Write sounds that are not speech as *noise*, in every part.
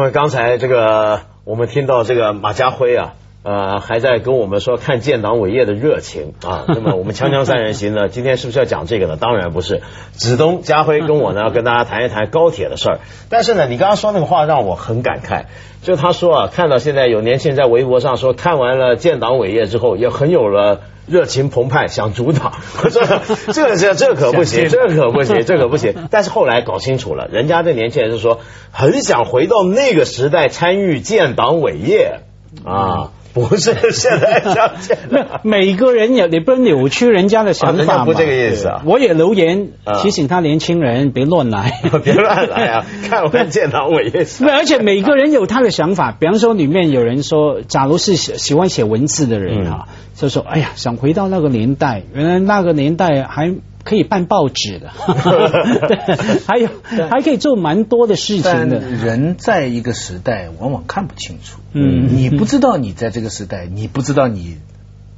因为，刚才这个我们听到这个马家辉啊，呃，还在跟我们说看建党伟业的热情啊。*laughs* 那么我们锵锵三人行呢，今天是不是要讲这个呢？当然不是。子东、家辉跟我呢，要跟大家谈一谈高铁的事儿。但是呢，你刚刚说那个话让我很感慨，就他说啊，看到现在有年轻人在微博上说，看完了建党伟业之后，也很有了。热情澎湃，想主导，*laughs* 这这这这可不行，这可不行，*laughs* 这可不行。但是后来搞清楚了，人家这年轻人是说，很想回到那个时代参与建党伟业啊，不是现在这样。那每个人也你不能扭曲人家的想法嘛？不这个意思啊。我也留言提醒他年轻人别乱来，*laughs* 别乱来啊！看完建党伟业。而且每个人有他的想法，比方说里面有人说，假如是喜喜欢写文字的人啊。就说：“哎呀，想回到那个年代，原来那个年代还可以办报纸的，*laughs* 还有还可以做蛮多的事情的。人在一个时代，往往看不清楚。嗯，你不知道你在这个时代，你不知道你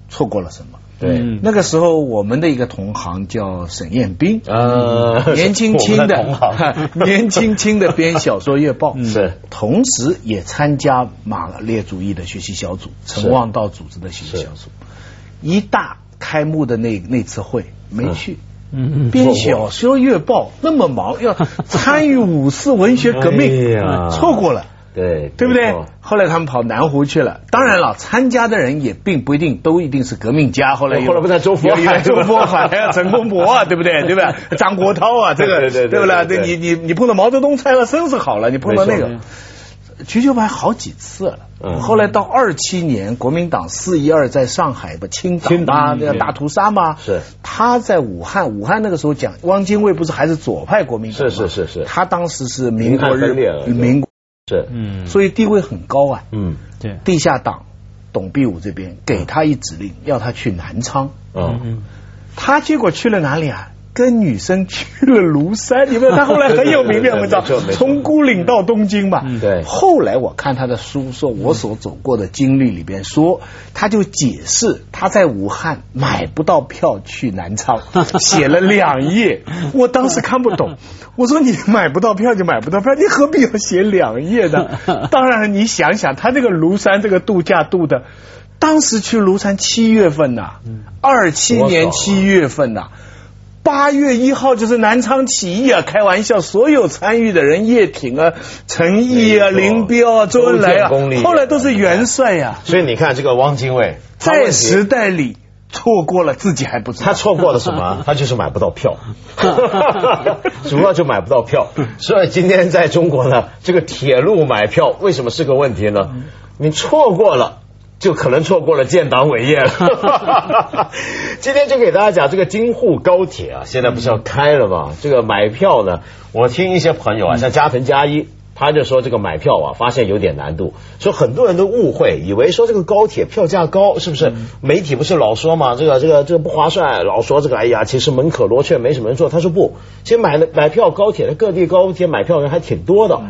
错过了什么。对，那个时候我们的一个同行叫沈彦斌，呃，年轻轻的，*laughs* 年轻轻的编小说月报，是，同时也参加马列主义的学习小组，陈望道组织的学习小组。”一大开幕的那那次会没去，编小说月报那么忙，要 *laughs* 参与五四文学革命，错过了，对对不对？后来他们跑南湖去了。当然了，参加的人也并不一定都一定是革命家。后来后来不在周佛海、周佛海、*laughs* 陈公博啊，对不对？对吧？张国焘啊，这个 *laughs* 对不对？你你你碰到毛泽东，猜了生是好了，你碰到那个。瞿秋白好几次了，后来到二七年，国民党四一二在上海不清清打那个大屠杀吗？是。他在武汉，武汉那个时候讲汪精卫不是还是左派国民党？是是是是，他当时是民国日民国是。嗯，所以地位很高啊。嗯，对，地下党董必武这边给他一指令，要他去南昌。嗯，他结果去了哪里啊？跟女生去了庐山，*laughs* 你们他后来很有名的文章，从孤岭到东京嘛。对。后来我看他的书，说我所走过的经历里边，说他就解释他在武汉买不到票去南昌，*laughs* 写了两页。我当时看不懂，我说你买不到票就买不到票，你何必要写两页呢？*laughs* 当然，你想想他这个庐山这个度假度的，当时去庐山七月份呐，二七年七月份呐。八月一号就是南昌起义啊！开玩笑，所有参与的人，叶挺啊、陈毅啊、林彪啊、周恩来啊，后来都是元帅呀。所以你看，这个汪精卫在时代里错过了，自己还不知道。他错过了什么？*laughs* 他就是买不到票，*laughs* 主要就买不到票。所以今天在中国呢，这个铁路买票为什么是个问题呢？你错过了。就可能错过了建党伟业了。*laughs* 今天就给大家讲这个京沪高铁啊，现在不是要开了吗？这个买票呢，我听一些朋友啊，像加藤加一，他就说这个买票啊，发现有点难度，说很多人都误会，以为说这个高铁票价高，是不是？媒体不是老说嘛，这个这个这个不划算，老说这个，哎呀，其实门可罗雀，没什么人坐。他说不，其实买了买票高铁的各地高铁买票人还挺多的，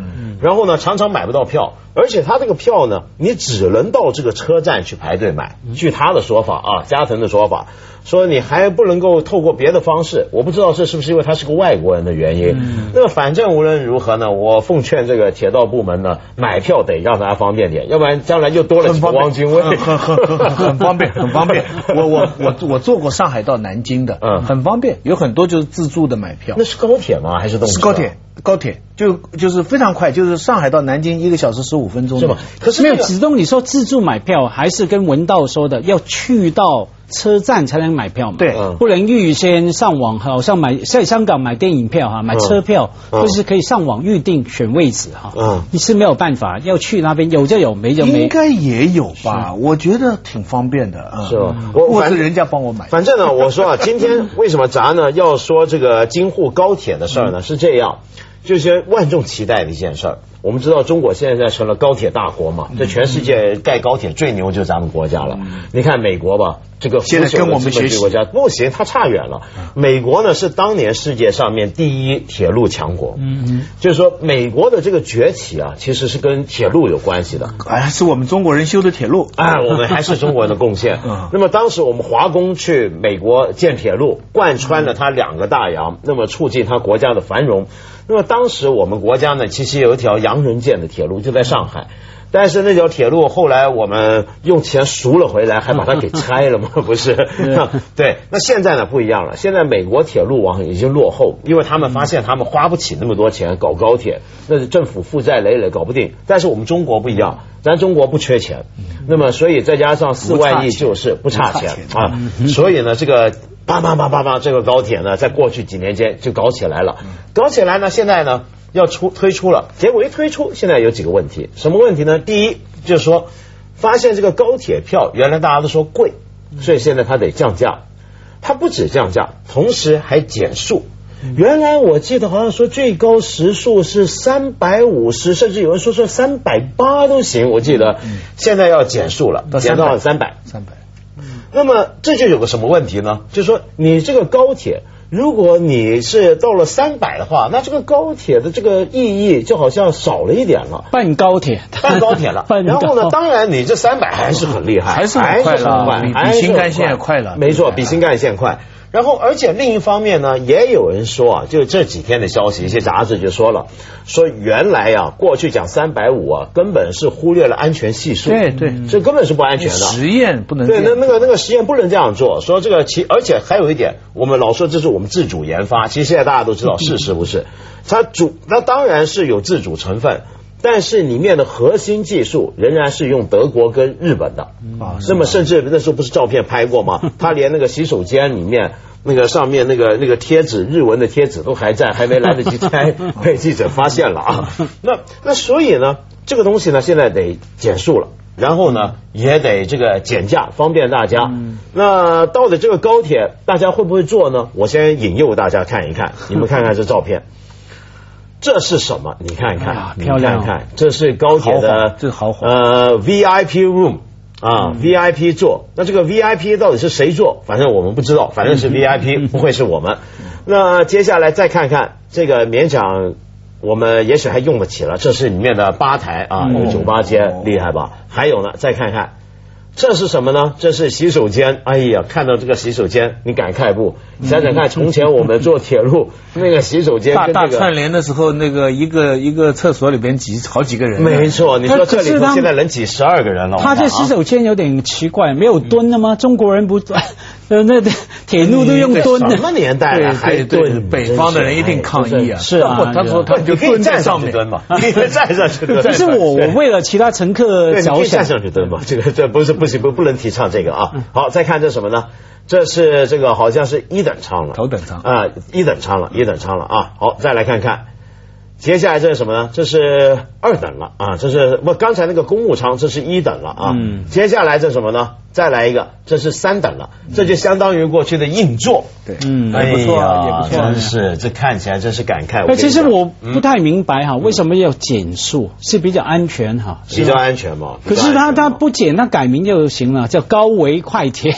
然后呢，常常买不到票。而且他这个票呢，你只能到这个车站去排队买。据他的说法啊，加藤的说法，说你还不能够透过别的方式。我不知道这是不是因为他是个外国人的原因。那么反正无论如何呢，我奉劝这个铁道部门呢，买票得让大家方便点，要不然将来就多了几个汪精卫。很很很很 *laughs* 方便，很方便。我我我我坐过上海到南京的，嗯，很方便，有很多就是自助的买票。那是高铁吗？还是动车？是高铁。高铁就就是非常快，就是上海到南京一个小时十五分钟，是吧？可是没有子东，你说自助买票还是跟文道说的，要去到车站才能买票嘛？对，不能预先上网，好像买在香港买电影票哈，买车票就是可以上网预定选位置哈。嗯，你是没有办法要去那边，有就有，没就没。应该也有吧？我觉得挺方便的，是吧？我我是人家帮我买。反正呢，我说啊，今天为什么咱呢要说这个京沪高铁的事儿呢？是这样。就是万众期待的一件事儿。我们知道中国现在成了高铁大国嘛，在全世界盖高铁最牛就是咱们国家了。你看美国吧，这个现在跟我们学习国家不行，它差远了。美国呢是当年世界上面第一铁路强国，嗯嗯，就是说美国的这个崛起啊，其实是跟铁路有关系的。哎，是我们中国人修的铁路。哎，我们还是中国人的贡献。*laughs* 嗯那么当时我们华工去美国建铁路，贯穿了它两个大洋，那么促进它国家的繁荣。那么当时我们国家呢，其实有一条洋人建的铁路，就在上海。但是那条铁路后来我们用钱赎了回来，还把它给拆了吗？*laughs* 不是，*laughs* 对。那现在呢不一样了，现在美国铁路网已经落后，因为他们发现他们花不起那么多钱搞高铁，那是政府负债累累，搞不定。但是我们中国不一样，咱中国不缺钱，那么所以再加上四万亿就是不差钱不差钱啊，*laughs* 所以呢这个。叭叭叭叭叭，这个高铁呢，在过去几年间就搞起来了，搞起来呢，现在呢要出推出了，结果一推出，现在有几个问题，什么问题呢？第一就是说，发现这个高铁票原来大家都说贵，所以现在它得降价，它不止降价，同时还减速。原来我记得好像说最高时速是三百五十，甚至有人说说三百八都行，我记得现在要减速了，到减到了三百。三百。那么这就有个什么问题呢？就是说你这个高铁，如果你是到了三百的话，那这个高铁的这个意义就好像少了一点了。半高铁，半高铁了，*laughs* 然后呢，当然你这三百还是很厉害，还是很快了快比比还是很新干线快。了没错，比新干线快。然后，而且另一方面呢，也有人说啊，就这几天的消息，一些杂志就说了，说原来呀、过去讲三百五啊，根本是忽略了安全系数，对对这根本是不安全的。实验不能对，那那个那个实验不能这样做。说这个其而且还有一点，我们老说这是我们自主研发，其实现在大家都知道是是不是？它主那当然是有自主成分，但是里面的核心技术仍然是用德国跟日本的啊那么甚至那时候不是照片拍过吗？*laughs* 他连那个洗手间里面。那个上面那个那个贴纸，日文的贴纸都还在，还没来得及拆，被记者发现了啊。*laughs* 那那所以呢，这个东西呢，现在得减速了。然后呢，也得这个减价，方便大家。那到底这个高铁大家会不会坐呢？我先引诱大家看一看，你们看看这照片，这是什么？你看看，你啊漂亮哦看看，这是高铁的华，这豪华呃 VIP room。啊，VIP 座，那这个 VIP 到底是谁坐？反正我们不知道，反正是 VIP，*laughs* 不会是我们。那接下来再看看这个，勉强我们也许还用得起了。这是里面的吧台啊，有酒吧间，厉害吧？还有呢，再看看。这是什么呢？这是洗手间。哎呀，看到这个洗手间，你感慨不？你想想看，从前我们坐铁路 *laughs* 那个洗手间大串联的时候，那个一个一个厕所里边挤好几个人，没错。你说这里头现在能挤十二个人了。他这洗手间有点奇怪，没有蹲的吗？中国人不呃那铁路都用蹲的什。么年代了还蹲？北方的人一定抗议啊！是啊他说他你就蹲在可以站上面蹲嘛，*laughs* 你可以站上去蹲。可是我我为了其他乘客着想以站，上去蹲嘛，这个这不是不行不不能提倡这个啊。好，再看这什么呢？这是这个好像是一等舱了，头等舱啊，一等舱了，一等舱了啊。好，再来看看。接下来这是什么呢？这是二等了啊，这是不刚才那个公务舱，这是一等了啊。嗯接下来这是什么呢？再来一个，这是三等了，这就相当于过去的硬座。对，嗯还不错啊，也不错啊真。是这看起来真是感慨。那其实我嗯不太明白哈，为什么要减速？是比较安全哈，比较安全嘛。可是他他不减，他改名就行了，叫高维快铁。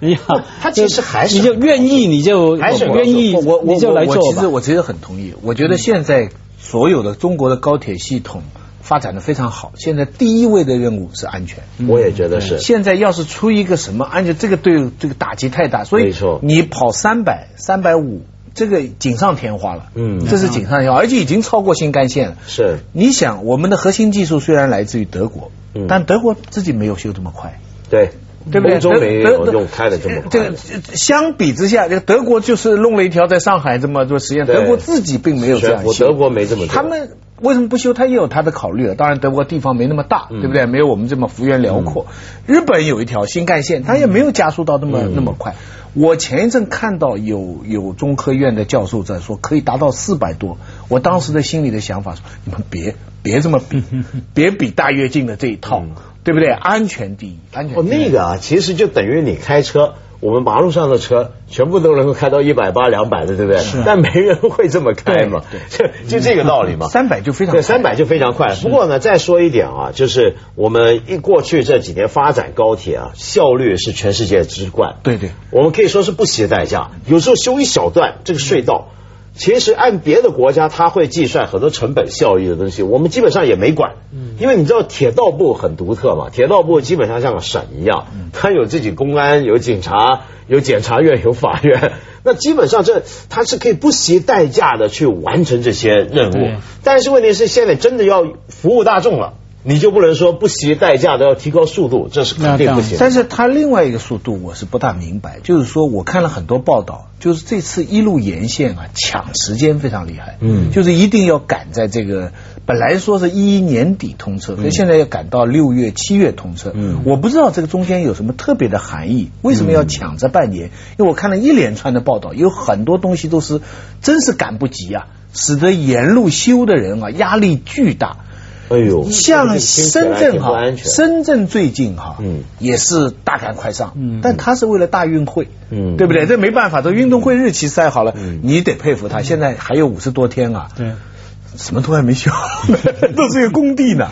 你好，他其实 *laughs* 还是你就愿意你就还是愿意我我就来做其实。我其实很同意，我觉得现在所有的中国的高铁系统发展的非常好，现在第一位的任务是安全。我也觉得是。现在要是出一个什么安全，这个对这个打击太大，所以你跑三百、三百五，这个锦上添花了。嗯这是锦上添花，而且已经超过新干线了。是你想，我们的核心技术虽然来自于德国，嗯但德国自己没有修这么快。对，对不对？欧洲没德德有用开的这么快。这个相比之下，这个德国就是弄了一条在上海这么做实验，德国自己并没有这样修。我德国没这么他们为什么不修？他也有他的考虑了。当然，德国地方没那么大，嗯对不对？没有我们这么幅员辽阔。日本有一条新干线，它也没有加速到那么嗯那么快。我前一阵看到有有中科院的教授在说可以达到四百多，我当时的心里的想法说：你们别别这么比，*laughs* 别比大跃进的这一套，对不对？安全第一，安全哦，那个啊，其实就等于你开车，我们马路上的车全部都能够开到一百八、两百的，对不对？是但没人会这么开嘛，就 *laughs* 就这个道理嘛。三百就非常对，三百就非常快。不过呢，再说一点啊，就是我们一过去这几年发展高铁啊，效率是全世界之冠。对对，我们可以说是不惜代价，有时候修一小段这个隧道。其实按别的国家，他会计算很多成本效益的东西，我们基本上也没管，因为你知道铁道部很独特嘛，铁道部基本上像个省一样，它有自己公安、有警察、有检察院、有法院，*laughs* 那基本上这它是可以不惜代价的去完成这些任务。但是问题是，现在真的要服务大众了。你就不能说不惜代价都要提高速度，这是肯定不行。但是它另外一个速度我是不大明白，就是说我看了很多报道，就是这次一路沿线啊抢时间非常厉害，嗯，就是一定要赶在这个本来说是一一年底通车，可现在要赶到六月七月通车，嗯，我不知道这个中间有什么特别的含义，为什么要抢这半年？因为我看了一连串的报道，有很多东西都是真是赶不及啊，使得沿路修的人啊压力巨大。哎呦，像深圳哈，深圳最近哈，嗯，也是大干快上，嗯，但他是为了大运会，嗯，对不对？这没办法，这运动会日期塞好了，嗯你得佩服他。现在还有五十多天啊，对，什么都还没修，*laughs* 都是个工地呢。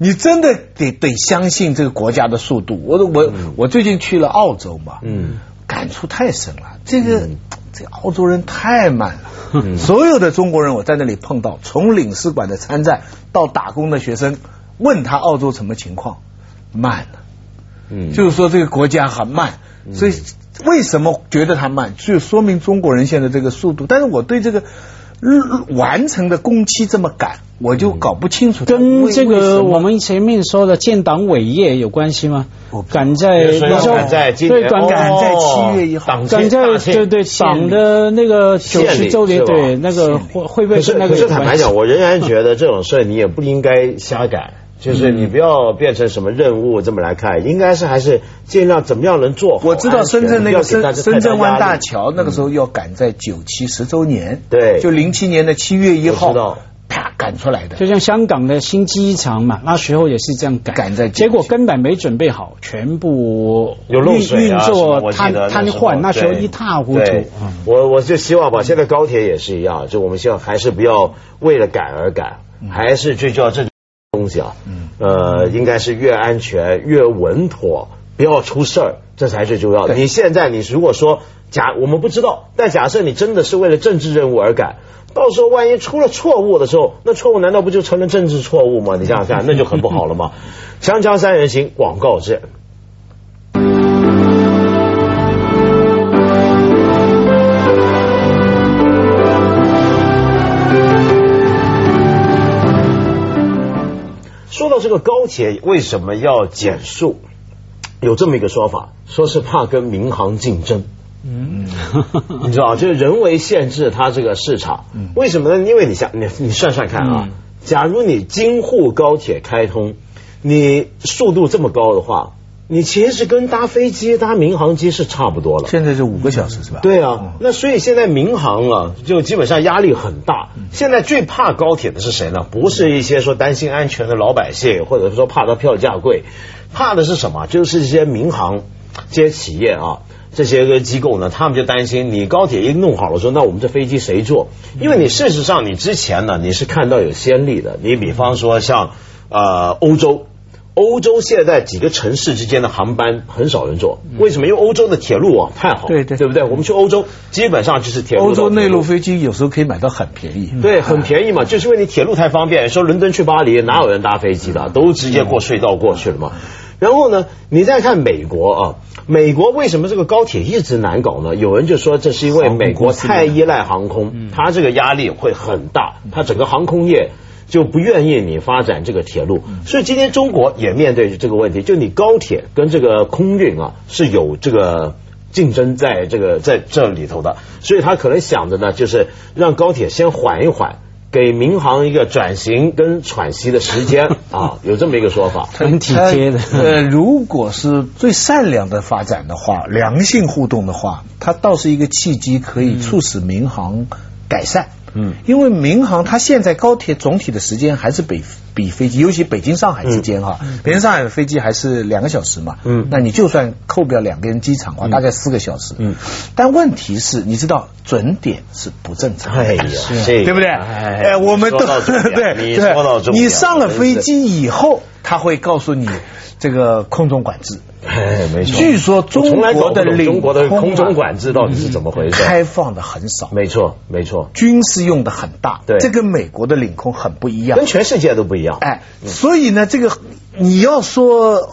你真的得得相信这个国家的速度。我我我最近去了澳洲嘛，嗯，感触太深了。这个这澳洲人太慢了。*laughs* 所有的中国人，我在那里碰到，从领事馆的参战到打工的学生，问他澳洲什么情况，慢了，嗯，就是说这个国家很慢，所以为什么觉得它慢，就说明中国人现在这个速度。但是我对这个完成的工期这么赶，我就搞不清楚，跟这个我们前面说的建党伟业有关系吗？赶在你说赶在对赶赶在七月一号，赶在对对党的那个九十周年对那个会会不会是那个？可是坦白讲，我仍然觉得这种事你也不应该瞎赶，就是你不要变成什么任务这么来看，应该是还是尽量怎么样能做好。我知道深圳那个深深圳湾大桥那个时候要赶在九七十周年，对，就零七年的七月一号。啪赶出来的，就像香港的新机场嘛，那时候也是这样赶，赶在，结果根本没准备好，全部有漏水啊，瘫瘫痪，那时候一塌糊涂。我我就希望吧，现在高铁也是一样，就我们希望还是不要为了赶而赶，还是最重要这东西啊，呃，应该是越安全越稳妥，不要出事儿，这才是最重要的。你现在你如果说假，我们不知道，但假设你真的是为了政治任务而改。到时候万一出了错误的时候，那错误难道不就成了政治错误吗？你想想看，那就很不好了嘛。*laughs* 锵锵三人行广告之。到这个高铁为什么要减速？有这么一个说法，说是怕跟民航竞争。嗯，你知道，就是人为限制它这个市场，为什么呢？因为你想，你你算算看啊，假如你京沪高铁开通，你速度这么高的话，你其实跟搭飞机、搭民航机是差不多了。现在是五个小时是吧？对啊，那所以现在民航啊，就基本上压力很大。现在最怕高铁的是谁呢？不是一些说担心安全的老百姓，或者说怕它票价贵，怕的是什么？就是一些民航这些企业啊。这些个机构呢，他们就担心你高铁一弄好了，说那我们这飞机谁坐？因为你事实上你之前呢，你是看到有先例的。你比方说像呃欧洲，欧洲现在几个城市之间的航班很少人坐，为什么？因为欧洲的铁路网太好，对对，对不对？我们去欧洲基本上就是铁路。欧洲内陆飞机有时候可以买到很便宜，对，很便宜嘛，就是因为你铁路太方便。说伦敦去巴黎哪有人搭飞机的？都直接过隧道过去了嘛。然后呢，你再看美国啊。美国为什么这个高铁一直难搞呢？有人就说这是因为美国太依赖航空，它这个压力会很大，它整个航空业就不愿意你发展这个铁路。所以今天中国也面对这个问题，就你高铁跟这个空运啊是有这个竞争在这个在这里头的，所以他可能想着呢，就是让高铁先缓一缓。给民航一个转型跟喘息的时间 *laughs* 啊，有这么一个说法，很体贴的。呃，如果是最善良的发展的话，良性互动的话，它倒是一个契机，可以促使民航改善。嗯，因为民航它现在高铁总体的时间还是比比飞机，尤其北京上海之间哈，北京上海的飞机还是两个小时嘛，嗯。那你就算扣掉两边机场的话，大概四个小时，嗯，但问题是，你知道准点是不正常的，哎呀，对不对？哎哎，我们都对，你对说到重点，*laughs* 你上了飞，机以后，他会告诉你这个空中管制。哎，*laughs* 没错。据说中国的领中国的空中管制到底是怎么回事？开放的很少，没错，没错，军事用的很大，对这跟美国的领空很不一样跟。全世界都不一样。哎，所以呢，这个你要说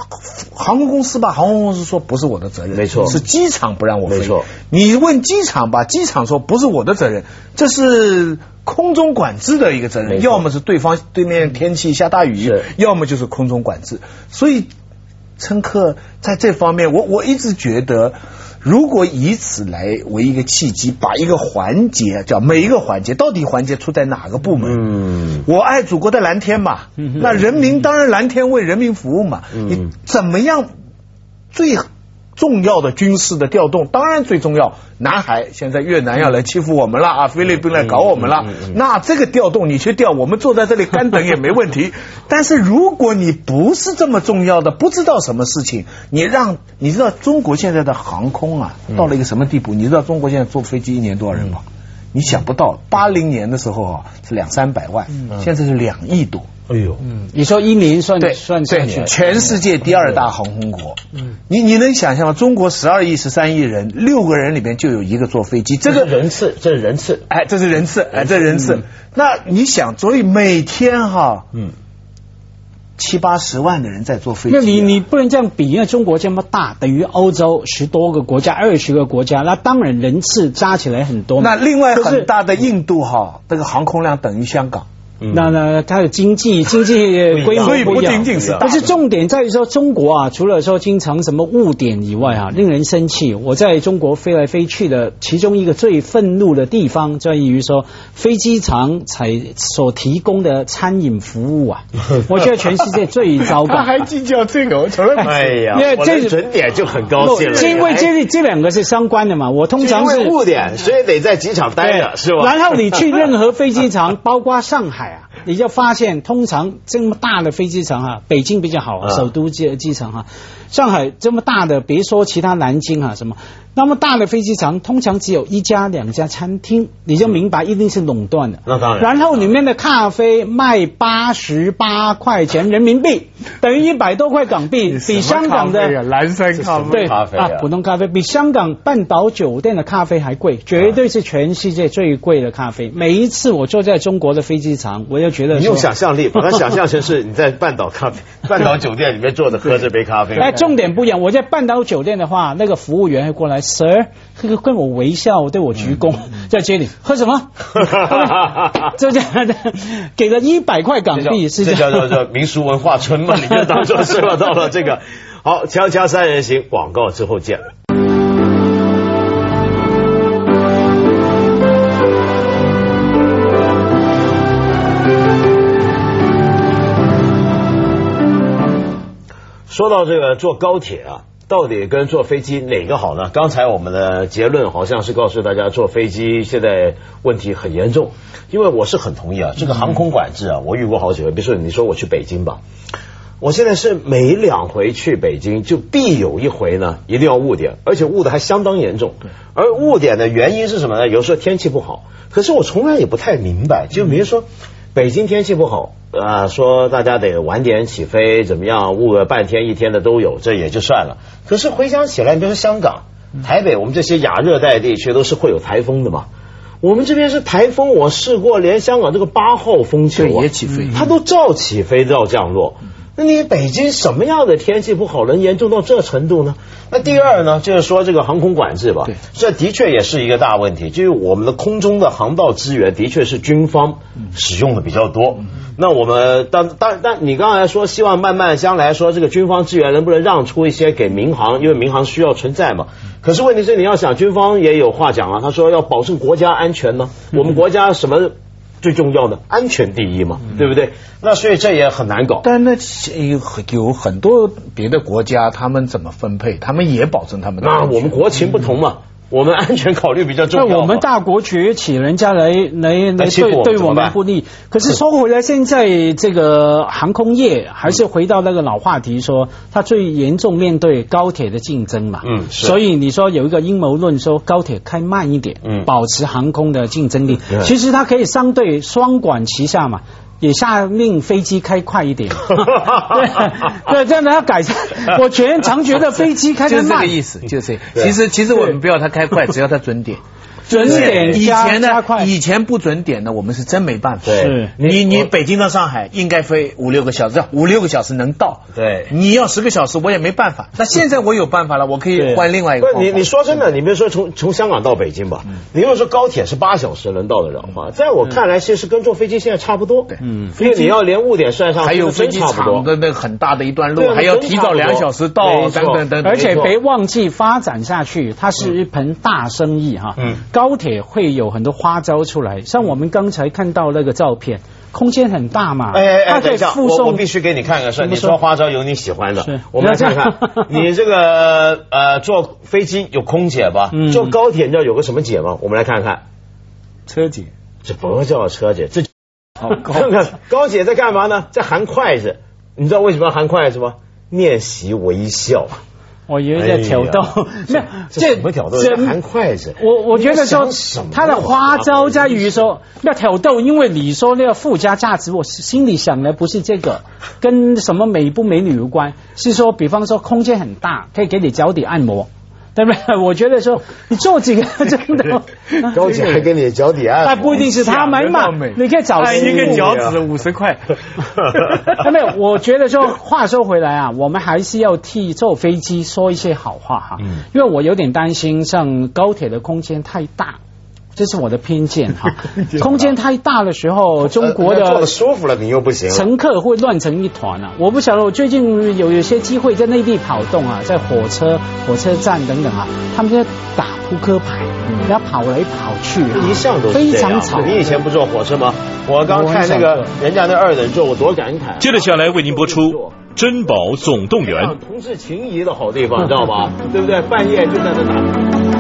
航空公司吧，航空公司说不是我的责任，没错是机场不让我飞。没错，你问机场吧，机场说不是我的责任，这是空中管制的一个责任，要么是对方对面天气下大雨，要么就是空中管制。所以乘客在这方面，我我一直觉得。如果以此来为一个契机，把一个环节叫每一个环节，到底环节出在哪个部门？嗯，我爱祖国的蓝天嘛，那人民当然蓝天为人民服务嘛。你怎么样最重要的军事的调动？当然最重要，南海现在越南要来欺负我们了啊，菲律宾来搞我们了。那这个调动你去调，我们坐在这里干等也没问题。但是如果你不是这么重要的，不知道什么事情，你让你知道中国现在的航空啊到了一个什么地步？你知道中国现在坐飞机一年多少人吗？你想不到，八零年的时候啊是两三百万，现在是两亿多。哎呦，你说一零算对，算下去对，，全世界第二大航空国。嗯，你你能想象吗？中国十二亿、十三亿人，六个人里面就有一个坐飞机，这个这个人次，这是人次。哎，这是人次，哎，这人次。那你想，所以每天哈，嗯，七八十万的人在坐飞机啊。那你你不能这样比，因为中国这么大，等于欧洲十多个国家、二十个国家，那当然人次加起来很多。那另外很大的印度哈，这个航空量等于香港。那那它的经济 *laughs* 经济规模不一样。仅仅是但是重点在于说，中国啊，除了说经常什么误点以外啊，令人生气。我在中国飞来飞去的其中一个最愤怒的地方，在于说飞机场才所提供的餐饮服务啊，*laughs* 我觉得全世界最糟糕。计较这个，我从来哎呀，因为这准点就很高兴了。因为这这两个是相关的嘛，我通常是误点，所以得在机场待着，是吧？然后你去任何飞机场，*laughs* 包括上海啊，你就发现，通常这么大的飞机场啊，北京比较好，啊首都机机场哈、上海这么大的，别说其他南京啊什么，那么大的飞机场，通常只有一家两家餐厅，你就明白一定是垄断的。那当然。然后里面的咖啡卖八十八块钱人民币，*laughs* 等于一百多块港币，比香港的蓝山咖啡。对咖啡啊普通咖啡比香港半岛酒店的咖啡还贵，绝对是全世界最贵的咖啡。每一次我坐在中国的飞机场，我就觉得你说用想象力 *laughs* 把它想象成是你在半岛咖啡、*laughs* 半岛酒店里面坐着喝这杯咖啡。哎，重点不一样。我在半岛酒店的话，那个服务员会过来，Sir，这个跟我微笑，对我鞠躬，在接你喝什么？就 *laughs* 这样的，给了一百块港币，是这这叫样。叫叫民俗文化村嘛？你就当做是吧？到了这个好，锵锵三人行广告之后见。说到这个坐高铁啊，到底跟坐飞机哪个好呢？刚才我们的结论好像是告诉大家，坐飞机现在问题很严重。因为我是很同意啊，这个航空管制啊，我遇过好几回。比如说，你说我去北京吧，我现在是每两回去北京，就必有一回呢，一定要误点，而且误的还相当严重。而误点的原因是什么呢？有时候天气不好，可是我从来也不太明白，就比如说。北京天气不好啊、说大家得晚点起飞，怎么样？误个半天一天的都有，这也就算了。可是回想起来，你比如说香港、台北，我们这些亚热带地区都是会有台风的嘛。我们这边是台风，我试过，连香港这个八号风球、啊、也起飞它都照起飞照降落。那你北京什么样的天气不好，能严重到这程度呢？那第二呢，就是说这个航空管制吧，这的确也是一个大问题。就是我们的空中的航道资源的确是军方使用的比较多。那我们当当但你刚才说希望慢慢将来说这个军方资源能不能让出一些给民航，因为民航需要存在嘛。可是问题是你要想军方也有话讲啊，他说要保证国家安全呢。我们国家什么？最重要的安全第一嘛，对不对？那所以这也很难搞。但那有有很多别的国家，他们怎么分配？他们也保证他们的。那我们国情不同嘛，我们安全考虑比较重要。那我们大国崛起，人家来来来对对我们不利。可是说回来，现在这个航空业还是回到那个老话题，说它最严重面对高铁的竞争嘛。嗯所以你说有一个阴谋论说高铁开慢一点，嗯保持航空的竞争力对。其实它可以相对双管齐下嘛。也下命飞机开快一点，*laughs* 对对，这样的要改善。*laughs* 我觉常觉得飞机开就是这个意思，就是这其实其实我们不要它开快，只要它准点。*laughs* 准点以前呢，以前不准点呢，我们是真没办法。对是你你北京到上海应该飞五六个小时，五六个小时能到。对你要十个小时我也没办法。那现在我有办法了，我可以换另外一个。不你，你说真的，你比如说从从香港到北京吧，嗯你如果说高铁是八小时能到得了话，在我看来，其实跟坐飞机现在差不多。对嗯。因为你要连误点算上，还有飞机差不多。场的那很大的一段路，还要提早两小时到，等等等等。而且别忘记发展下去，它是一盆大生意哈。嗯。高铁会有很多花招出来，像我们刚才看到那个照片，空间很大嘛，哎哎哎，它可以等一下，附送我我必须给你看个事儿。你说。说花招有你喜欢的是，我们来看看 *laughs* 你这个呃坐飞机有空姐吧？嗯？坐高铁你知道有个什么姐吗？我们来看看，车姐，这不叫车姐，这好 *laughs* 看看高姐在干嘛呢？在含筷子。你知道为什么要含筷子吗？练习微笑。我以为在挑逗，*laughs* 没有这怎么挑逗？含筷子。我我觉得说他的花招在于说要挑逗，因为你说那个附加价值，我心里想的不是这个，跟什么美不美女无关，是说比方说空间很大，可以给你脚底按摩，对不对？*laughs* 我觉得说你做几个 *laughs* 真的。高姐还给你脚底按摩，那不一定是他们嘛，你可以找按一个脚趾五十块。那没有，我觉得说，话说回来啊，我们还是要替坐飞机说一些好话哈，嗯。因为我有点担心，像高铁的空间太大。这是我的偏见哈，*laughs* 空间太大的时候，中国的坐的的舒服了，你又不行。乘客会乱成一团啊！我不晓得，我最近有有些机会在内地跑动啊，在火车、火车站等等啊，他们在打扑克牌，然后跑来跑去啊，一向都是非常吵。你以前不坐火车吗？我刚看那个人家那二等座，我多感慨。接着下来为您播出《珍宝总动员》。同志情谊的好地方，你知道吗？*laughs* 对不对？半夜就在那打。